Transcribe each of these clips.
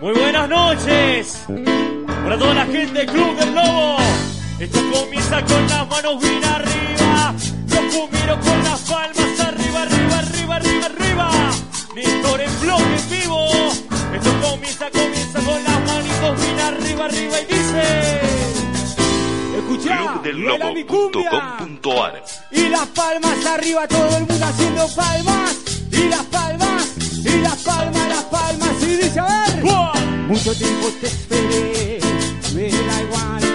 Muy buenas noches para toda la gente del Club del Lobo. Esto comienza con las manos bien arriba. Los cumbieros con las palmas arriba, arriba, arriba, arriba, arriba. Néstor en bloque en vivo. Esto comienza, comienza con las manitos bien arriba, arriba y dice. Cumbia. clubdellobo.com.ar Y las palmas arriba, todo el mundo haciendo palmas. Y las palmas, y las palmas, las palmas. Y dice, a ver. Mucho tiempo te esperé, me da igual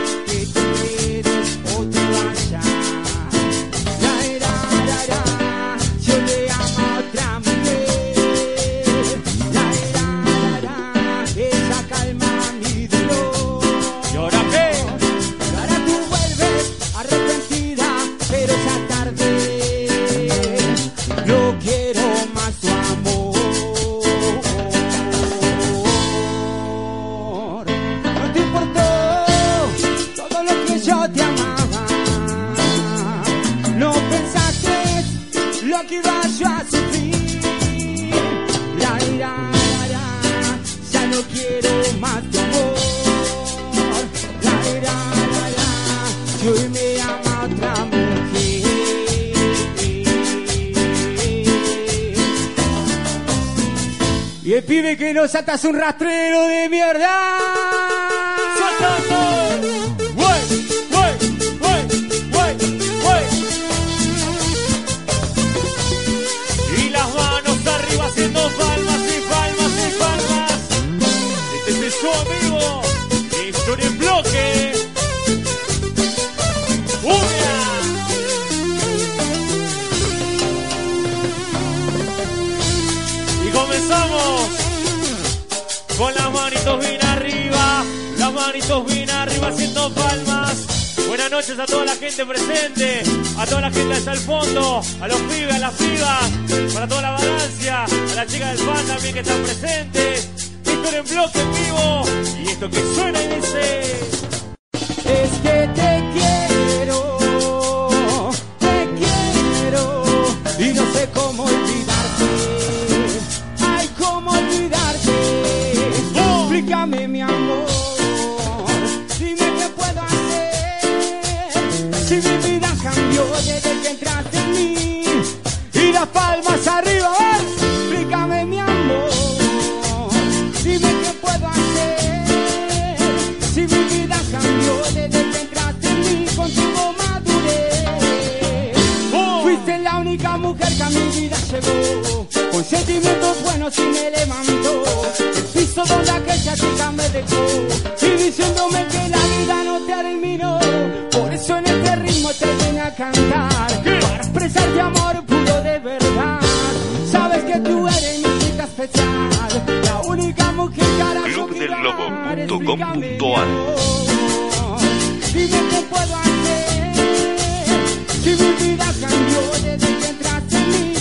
pibe que nos ata es un rastrero de mierda. Con las manitos bien arriba, las manitos bien arriba haciendo palmas. Buenas noches a toda la gente presente, a toda la gente allá al fondo, a los pibes, a las pibas, para toda la balancia, a las chicas del fan también que están presentes. Esto en bloque en vivo y esto que suena y dice. Es que te quiero, te quiero y no sé cómo única mujer que a mi vida llegó. Con sentimientos buenos y me levantó. El piso donde aquella chica me dejó. Y diciéndome que la vida no terminó. Por eso en este ritmo te vine a cantar. Para expresarte amor puro de verdad. Sabes que tú eres mi chica especial. La única mujer que hará Clubdellobo.com.ar. Dime qué puedo hacer. Si cambió desde que entraste en mí,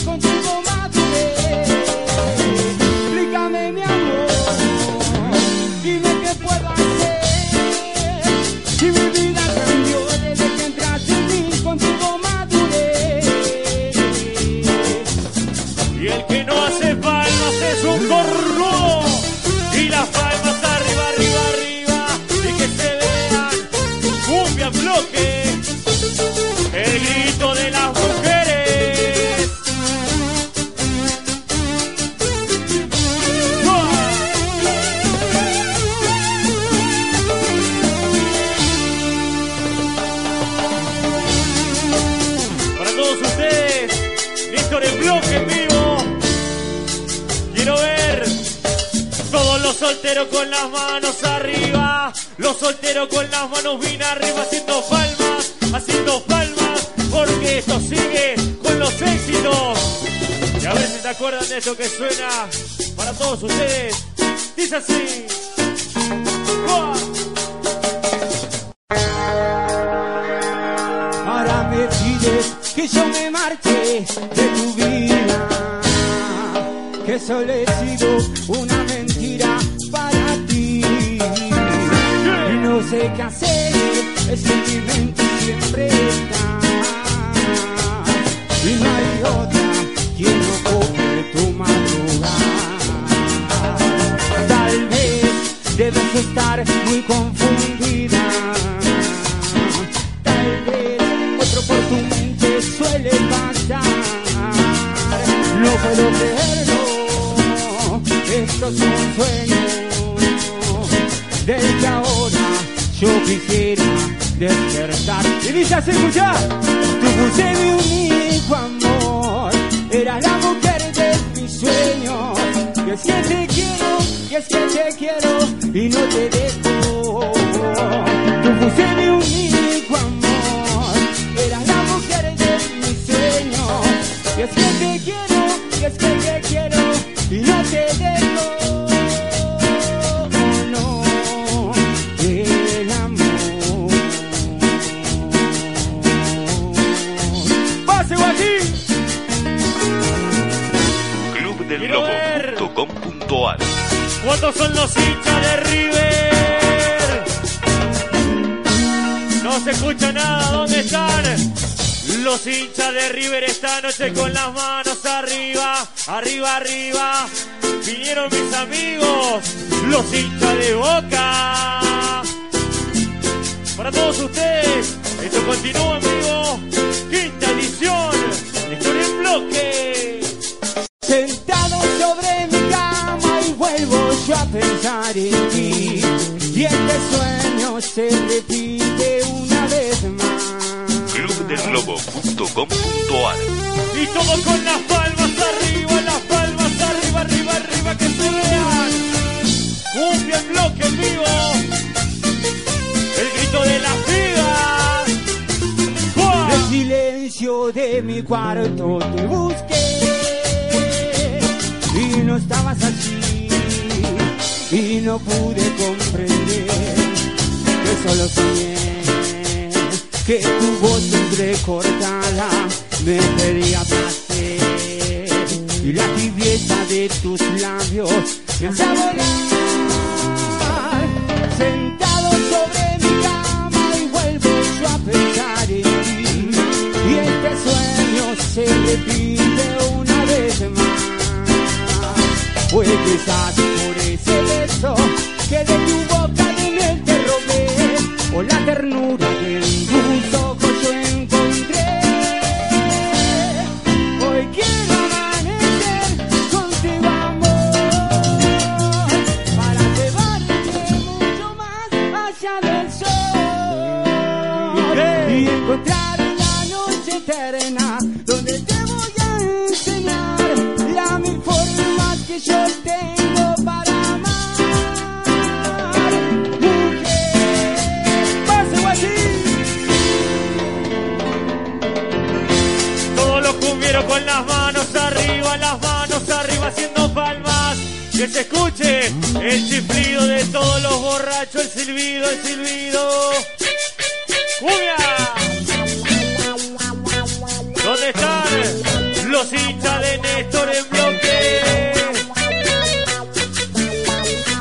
bien arriba haciendo palmas, haciendo palmas. Porque esto sigue con los éxitos. Y a ver si te acuerdan de esto que suena para todos ustedes. Dice así. ¡Uah! Ahora me pides que yo me marche de tu vida, que solo he sido una mentira para ti. Y no sé qué hacer, es que ¿Cuántos son los hinchas de River? No se escucha nada, ¿dónde están? Los hinchas de River esta noche con las manos arriba, arriba, arriba. Vinieron mis amigos, los hinchas de Boca. Para todos ustedes, esto continúa en vivo. Quinta edición, Historia en bloque. Pensar en ti. Y este sueño se repite una vez más. clubdellobo.com.ar Y todo con las palmas arriba, las palmas arriba, arriba, arriba, que se vean. Cumbia en bloque en vivo. El grito de las vidas. El silencio de mi cuarto te busqué y no estabas allí y no pude comprender que solo soñé que tu voz entrecortada me pedía placer. Y la tibieza de tus labios me hace volar sentado sobre mi cama y vuelvo yo a pensar en ti. Y este sueño se repite una vez más. Fue quizás que de tu boca de miel te robé o la ternura que en tus ojos yo encontré. Hoy quiero amanecer contigo amor para llevarte mucho más allá del sol. Y encontrar una noche eterna el chiflido de todos los borrachos, el silbido, el silbido. ¡Cumbia! ¿Dónde están los hinchas de Néstor en bloque?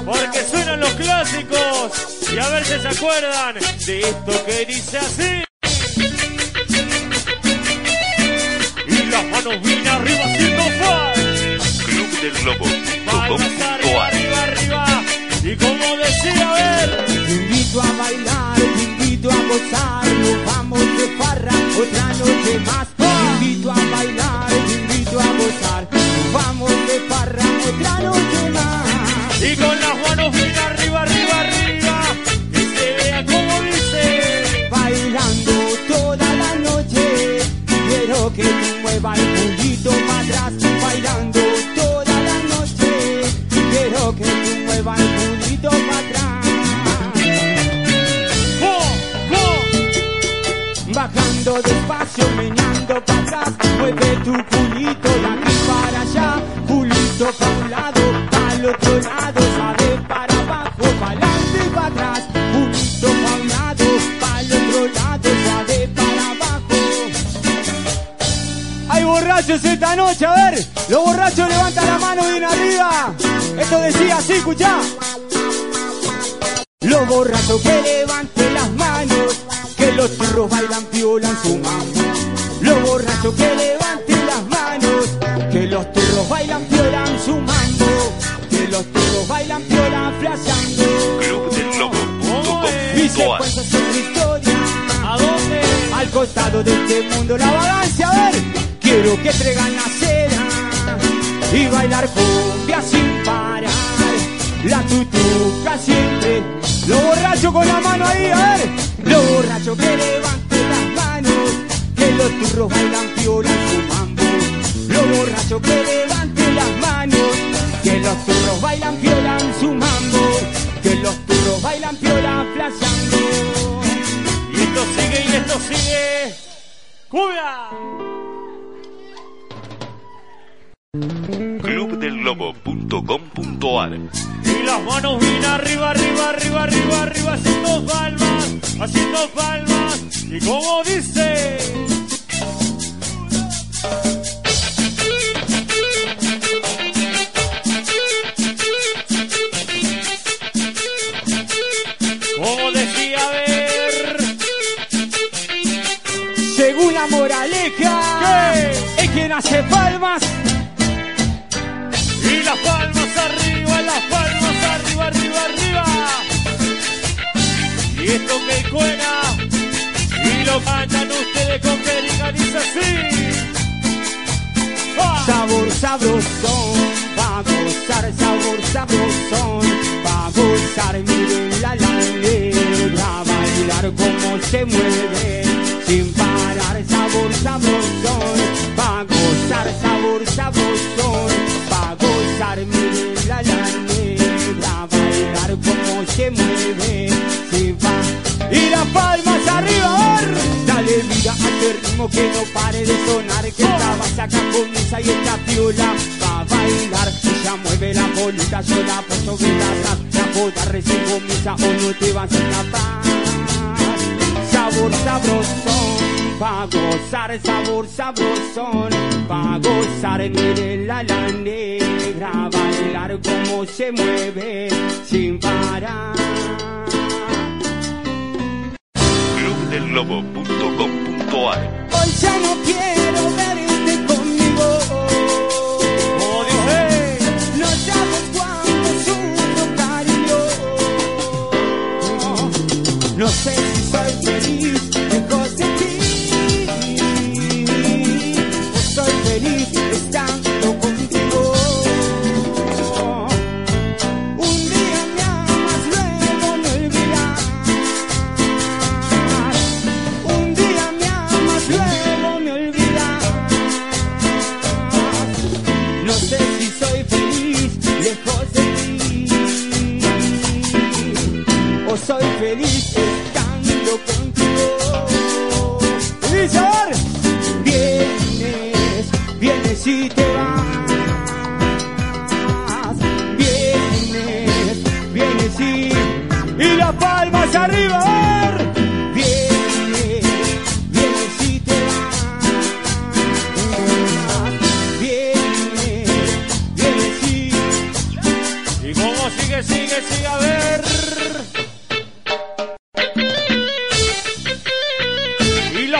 Porque suenan los clásicos. Y a ver si se acuerdan de esto que dice así. Y las manos bien arriba haciendo fan. Palmas los borrachos levantan la mano bien arriba. Esto decía así, escuchá. Los borrachos que levanten las manos, que los turros bailan piola en su mano. Los borrachos que levanten las manos, que los turros bailan piola en su mano. Que los turros bailan piola flasheando. Y se Clubdellobo.com.ar cuenta su historia. ¿A dónde? Al costado de este mundo la vagancia, a ver, quiero que traigan seda y bailar cumbia sin parar. La tutuca siempre, lo borracho con la mano ahí, a ver, lo borracho que levante las manos, que los turros bailan piola mambo. Lo borracho que levante las manos, que los turros bailan piola su mambo, que los turros bailan piola flasheando. Y esto sigue y esto sigue. ¡Cumbia! Clubdellobo.com.ar Y las manos bien arriba, arriba, arriba, arriba, arriba, haciendo palmas, haciendo palmas. Y como dice. Como decía, a ver. Según la moraleja, ¿Qué? es quien hace palmas. Y esto que cuena, y lo cantan ustedes con que dice así. ¡Ah! Sabor sabrosón, va a gozar sabor sabrosón, va a gozar, miren la la negra, bailar como se mueve, esta piola va a bailar. Ella mueve la bolita, yo la pongo sobre la atrás, la joda recién comienza o no te vas a escapar. Sabor sabrosón, va a gozar sabor sabrosón, va a gozar, mire la la negra, bailar como se mueve sin parar. Clubdellobo.com.ar Hoy ya no quiero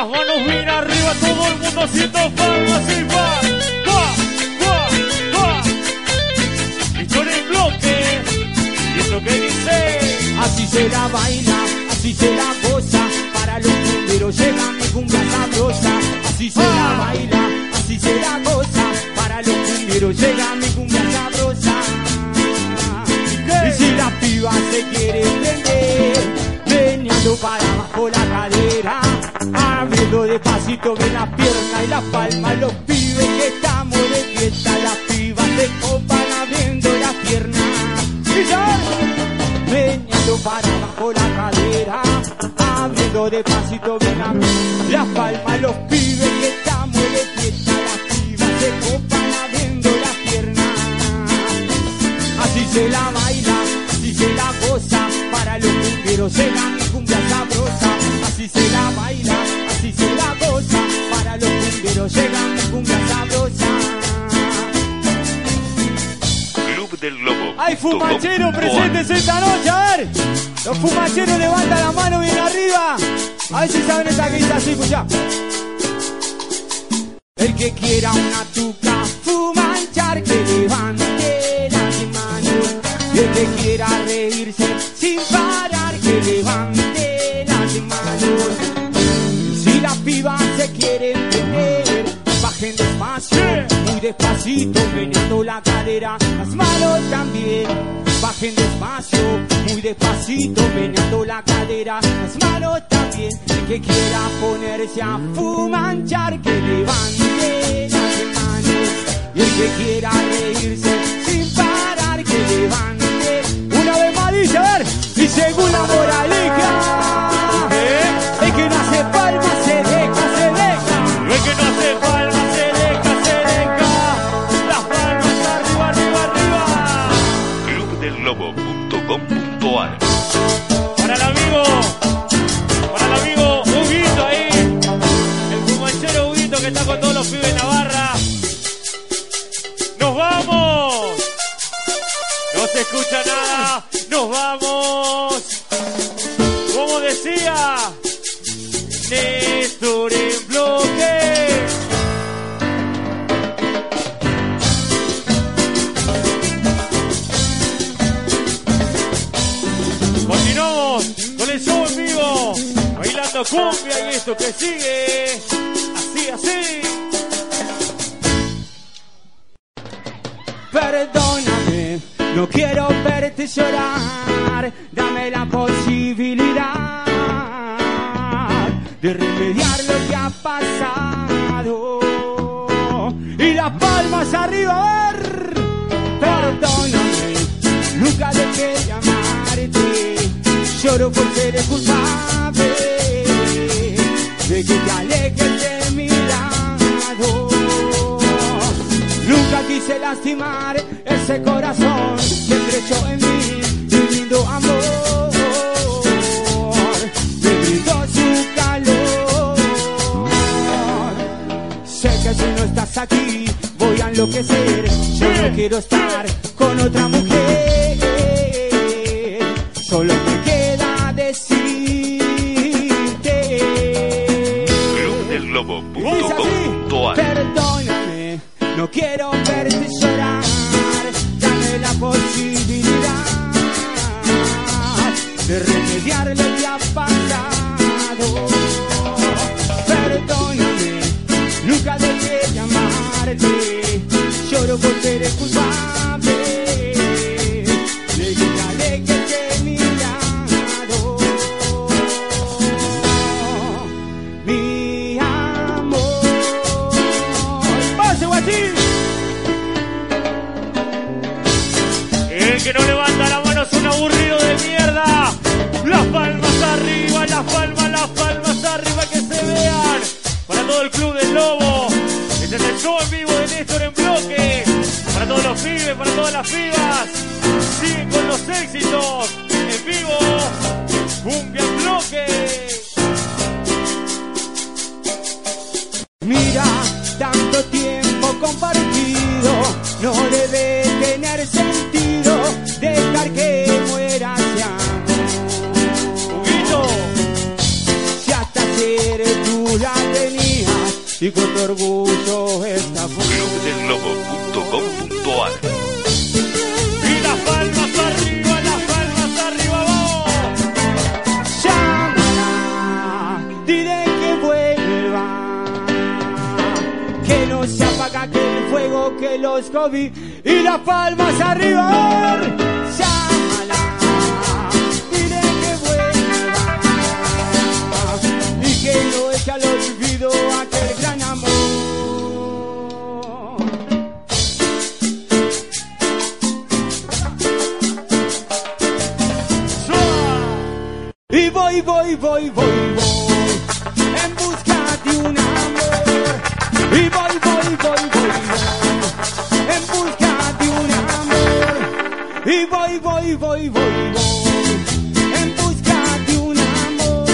las manos bien arriba, todo el mundo haciendo palmas y va, va, va, va. Y con el bloque, y esto que dice. Así se la baila, así se la goza, para los cumberos llega mi cumbia sabrosa. Así se la baila, así se la goza, para los cumberos llega mi despacito ven la pierna y la palma, los pibes que estamos de fiesta, las pibas se copan abriendo la pierna. Y ya, meneando para abajo la cadera, abriendo despacito ven la, la palma, los pibes que estamos de fiesta, las pibas se copan abriendo la pierna. Así se la baila, así se la goza, para los cumbieros llega mi cumbia sabrosa. Así se la baila, Hay fumacheros presentes esta noche, a ver. Los fumacheros levantan la mano bien arriba. A ver si saben esta que dice así, escuchá. El que quiera una tuca fumanchar, que levante las manos. el que quiera reírse sin parar, que levante despacito, meneando la cadera, las manos también. Bajen despacio, muy despacito, meneando la cadera, las manos también. El que quiera ponerse a fumanchar, que levante las manos. Y el que quiera reírse sin parar, que levante. Una vez más dice, a ver, y según la moraleja, dame la posibilidad de remediar lo que ha pasado. Y las palmas arriba, a. Perdóname, nunca dejé llamarte, lloro por ser el culpable de que te alejes de mi lado. Nunca quise lastimar enloquecer. Yo no quiero estar con otra mujer. Solo me queda decirte. Clubdelglobo.com.ar Perdóname, no quiero verte llorar. Dame la posibilidad de remediar sentido dejar que muera ese amor. Si hasta ayer tú la tenías y con tu orgullo esta los COVID y las palmas arriba. Llámala, dile que vuelva y que no eche al olvido aquel gran amor. Y voy, voy, voy, voy, voy en busca de un amor. Y voy, voy, voy, voy, voy Y voy, voy, voy, voy, voy en busca de un amor.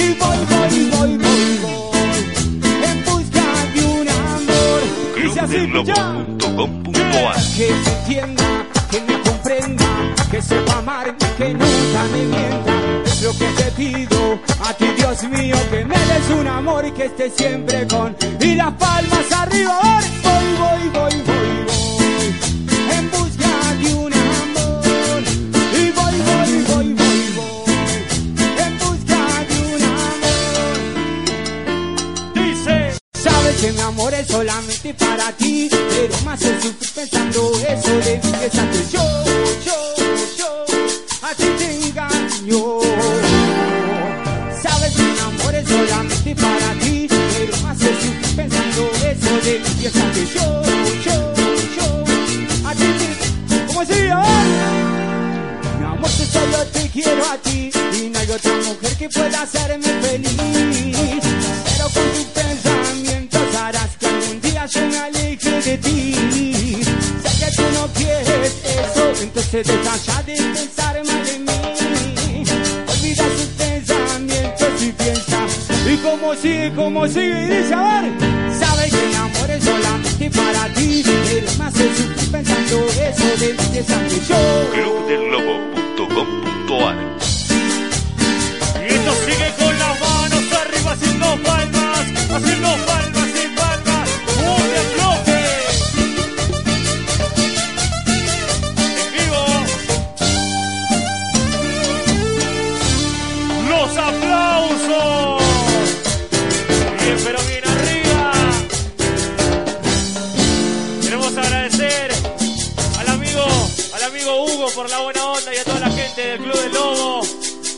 Y voy, voy, voy, voy, voy en busca de un amor. Dice así, ya. clubdelglobo.com.ar Que se entienda, que me comprenda, que sepa amar, que nunca me mienta. Es lo que te pido a ti, Dios mío, que me des un amor y que esté siempre con. Y las palmas arriba, voy, voy, voy, voy, voy. Solamente para ti, pero más se sufre pensando eso de mí, que yo, yo, yo, a ti te engaño. Sabes que mi amor es solamente para ti, pero más se sufre pensando eso de mí, que yo, yo, yo, a ti te... ¿Cómo se Mi amor, yo solo te quiero a ti. Y no hay otra mujer que pueda hacerme feliz. Sigue, como sigue, y dice, a ver, sabes que mi amor es solamente para ti. Pero más se sufre pensando eso de de sangre yo. clubdellobo.com.ar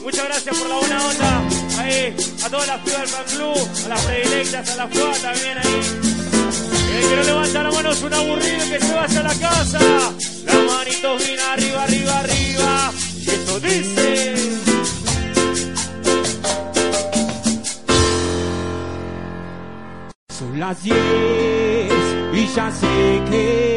Muchas gracias por la buena onda. Ahí, a todas las pibas del fan club, a las predilectas, a la FUA también ahí. El que no levanta la mano es un aburrido que se vaya a la casa. Las manitos bien arriba, arriba, arriba. Y eso dice. Son las 10 y ya sé que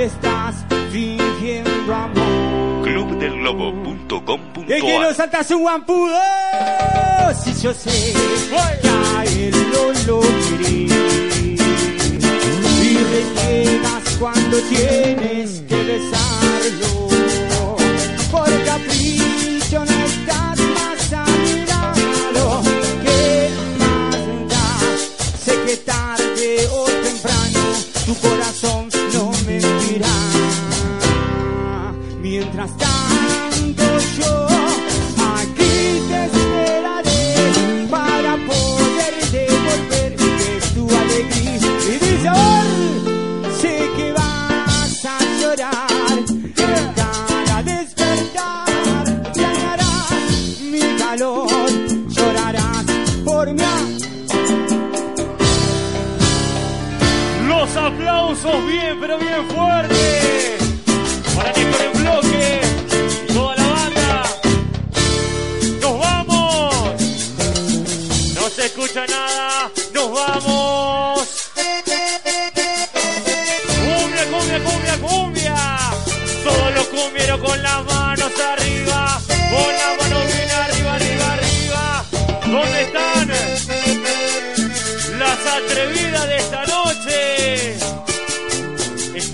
le estás fingiendo amor. clubdellobo.com.ar Es que no saltas un guampudo. Si yo sé que a él no lo querés y reniegas cuando tienes que aplausos bien, pero bien fuerte. Para Nico en bloque. Toda la banda. Nos vamos. No se escucha nada.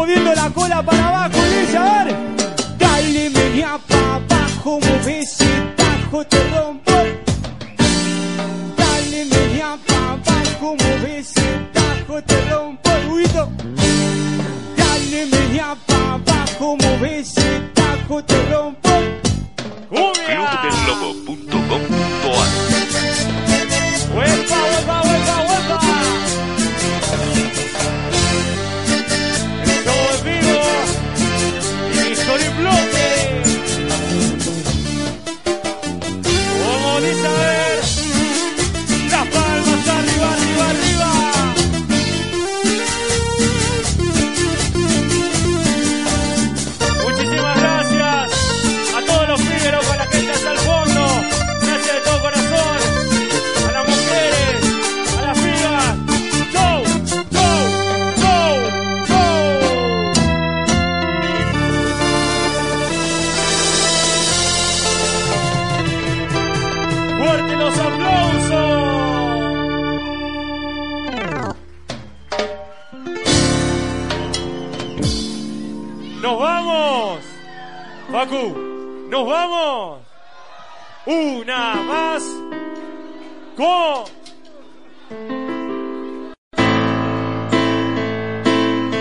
moviendo la cola para abajo, dice, a ver. Dale media para abajo, mueve ese tajo, te. Facu, ¡nos vamos! Una más. ¡Go!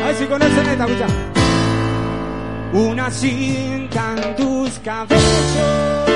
A ver si conocen esta, escucha. Una cinta en tus cabellos.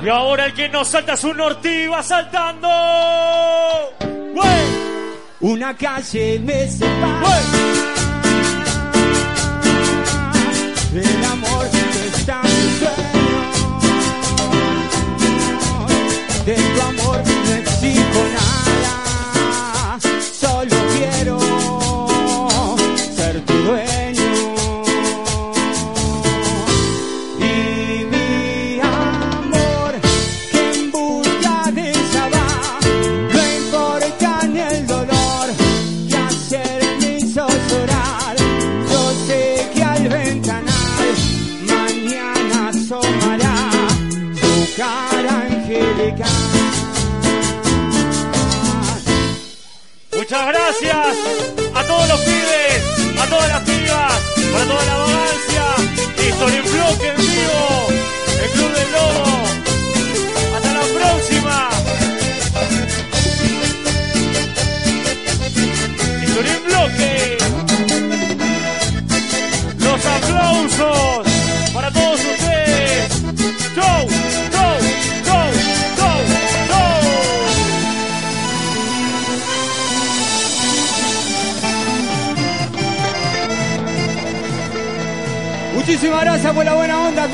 Y ahora el que nos salta es un ortigo va saltando. ¡Güey! Una calle me separa del amor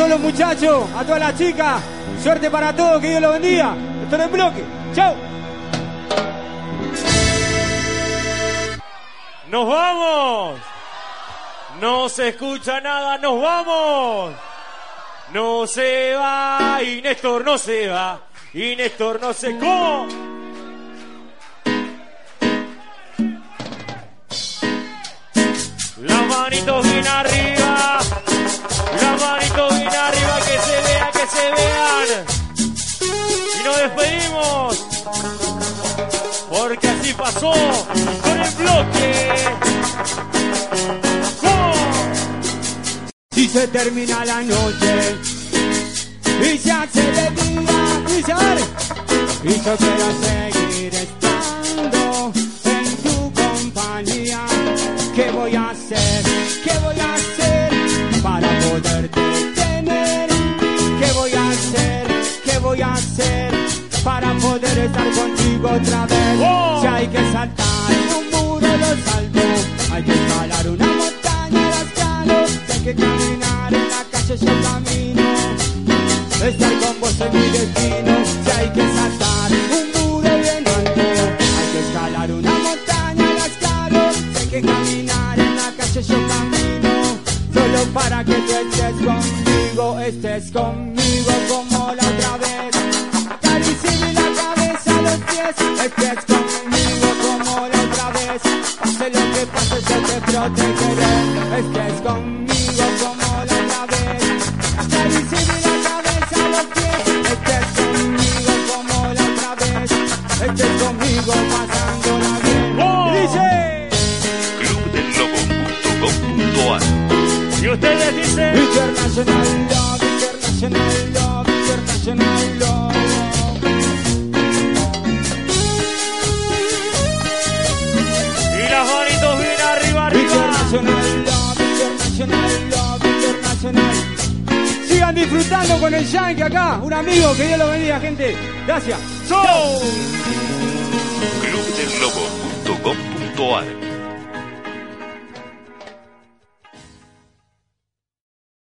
todos los muchachos, a todas las chicas. Suerte para todos, que Dios los bendiga. Esto es el bloque. Chao. ¡Nos vamos! No se escucha nada, nos vamos. No se va, y Néstor no se va, y Néstor no se... ¿Cómo? Las manitos bien arriba, las manitos se vean, se. Y nos despedimos, porque así pasó con el bloque. Si se termina la noche y se hace de día, a ver, y yo quiero seguir estar contigo otra vez? ¡Oh! Si hay que saltar un muro, lo salto. Hay que escalar una montaña, la escalo. Si hay que caminar en la calle, yo camino. Estar con vos es mi destino. Si hay que saltar un muro bien alto, hay que escalar una montaña, la escalo. Si hay que caminar en la calle, yo camino. Solo para que tú estés conmigo, estés conmigo como la otra vez. Estés conmigo como la otra vez. Pase lo que pase, yo te protegeré. Estés conmigo como la otra vez. Acariciame la cabeza a los pies. Estés conmigo como la otra vez. Estés conmigo pasándola bien. ¡Oh! Y dice. clubdellobo.com.ar Y ustedes dicen, International International Love, International. Sigan disfrutando con el Yankee acá, un amigo, que Dios lo bendiga, gente. Gracias. ¡Chau! clubdellobo.com.ar